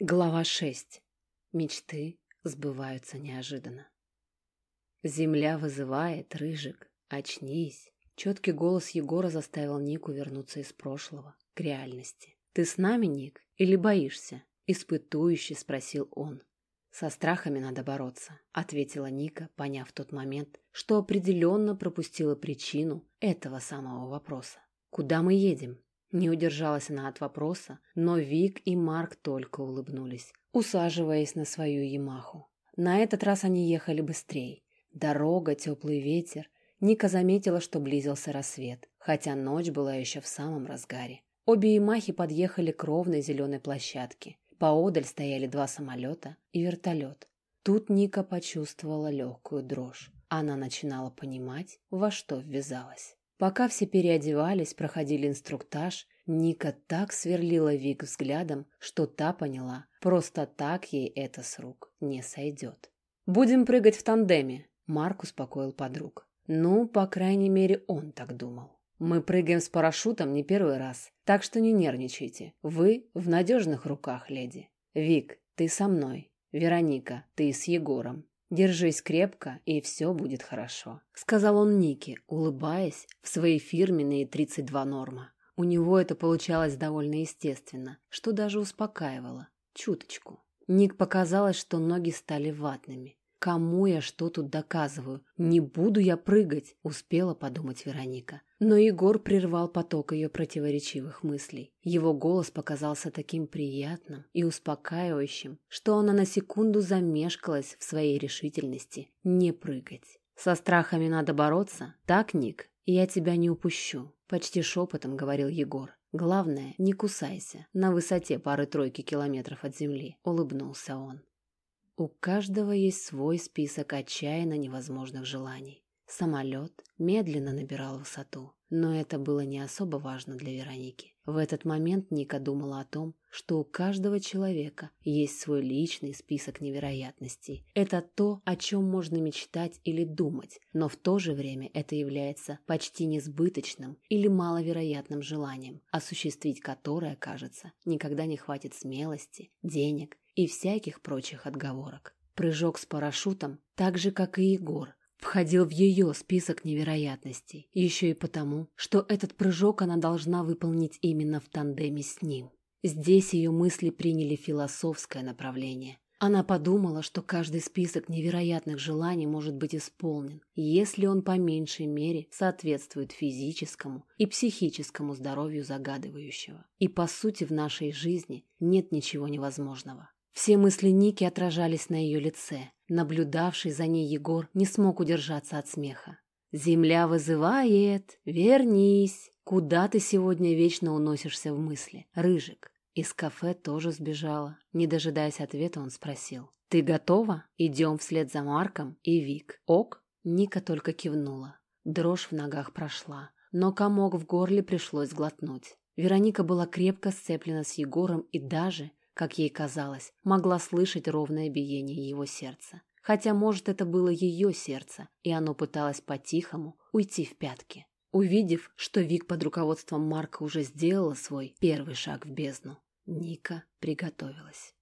Глава 6. Мечты сбываются неожиданно. Земля вызывает, Рыжик, очнись. Четкий голос Егора заставил Нику вернуться из прошлого, к реальности. «Ты с нами, Ник, или боишься?» Испытующе спросил он. «Со страхами надо бороться», — ответила Ника, поняв в тот момент, что определенно пропустила причину этого самого вопроса. «Куда мы едем?» Не удержалась она от вопроса, но Вик и Марк только улыбнулись, усаживаясь на свою Ямаху. На этот раз они ехали быстрее. Дорога, теплый ветер. Ника заметила, что близился рассвет, хотя ночь была еще в самом разгаре. Обе Ямахи подъехали к ровной зеленой площадке. Поодаль стояли два самолета и вертолет. Тут Ника почувствовала легкую дрожь. Она начинала понимать, во что ввязалась. Пока все переодевались, проходили инструктаж, Ника так сверлила Вик взглядом, что та поняла, просто так ей это с рук не сойдет. «Будем прыгать в тандеме», — Марк успокоил подруг. Ну, по крайней мере, он так думал. «Мы прыгаем с парашютом не первый раз, так что не нервничайте. Вы в надежных руках, леди. Вик, ты со мной. Вероника, ты с Егором. «Держись крепко, и все будет хорошо», — сказал он Нике, улыбаясь в свои фирменные 32 норма. У него это получалось довольно естественно, что даже успокаивало. Чуточку. Ник показалось, что ноги стали ватными. «Кому я что тут доказываю? Не буду я прыгать!» — успела подумать Вероника. Но Егор прервал поток ее противоречивых мыслей. Его голос показался таким приятным и успокаивающим, что она на секунду замешкалась в своей решительности не прыгать. «Со страхами надо бороться, так, Ник? Я тебя не упущу», — почти шепотом говорил Егор. «Главное, не кусайся на высоте пары-тройки километров от земли», — улыбнулся он. У каждого есть свой список отчаянно невозможных желаний. Самолет медленно набирал высоту, но это было не особо важно для Вероники. В этот момент Ника думала о том, что у каждого человека есть свой личный список невероятностей. Это то, о чем можно мечтать или думать, но в то же время это является почти несбыточным или маловероятным желанием, осуществить которое, кажется, никогда не хватит смелости, денег и всяких прочих отговорок. Прыжок с парашютом, так же, как и Егор, входил в ее список невероятностей, еще и потому, что этот прыжок она должна выполнить именно в тандеме с ним. Здесь ее мысли приняли философское направление. Она подумала, что каждый список невероятных желаний может быть исполнен, если он по меньшей мере соответствует физическому и психическому здоровью загадывающего. И по сути в нашей жизни нет ничего невозможного. Все мысли Ники отражались на ее лице. Наблюдавший за ней Егор не смог удержаться от смеха. «Земля вызывает! Вернись! Куда ты сегодня вечно уносишься в мысли, Рыжик?» Из кафе тоже сбежала. Не дожидаясь ответа, он спросил. «Ты готова? Идем вслед за Марком и Вик. Ок?» Ника только кивнула. Дрожь в ногах прошла, но комок в горле пришлось глотнуть. Вероника была крепко сцеплена с Егором и даже, как ей казалось, могла слышать ровное биение его сердца. Хотя, может, это было ее сердце, и оно пыталось по-тихому уйти в пятки. Увидев, что Вик под руководством Марка уже сделала свой первый шаг в бездну, Ника приготовилась.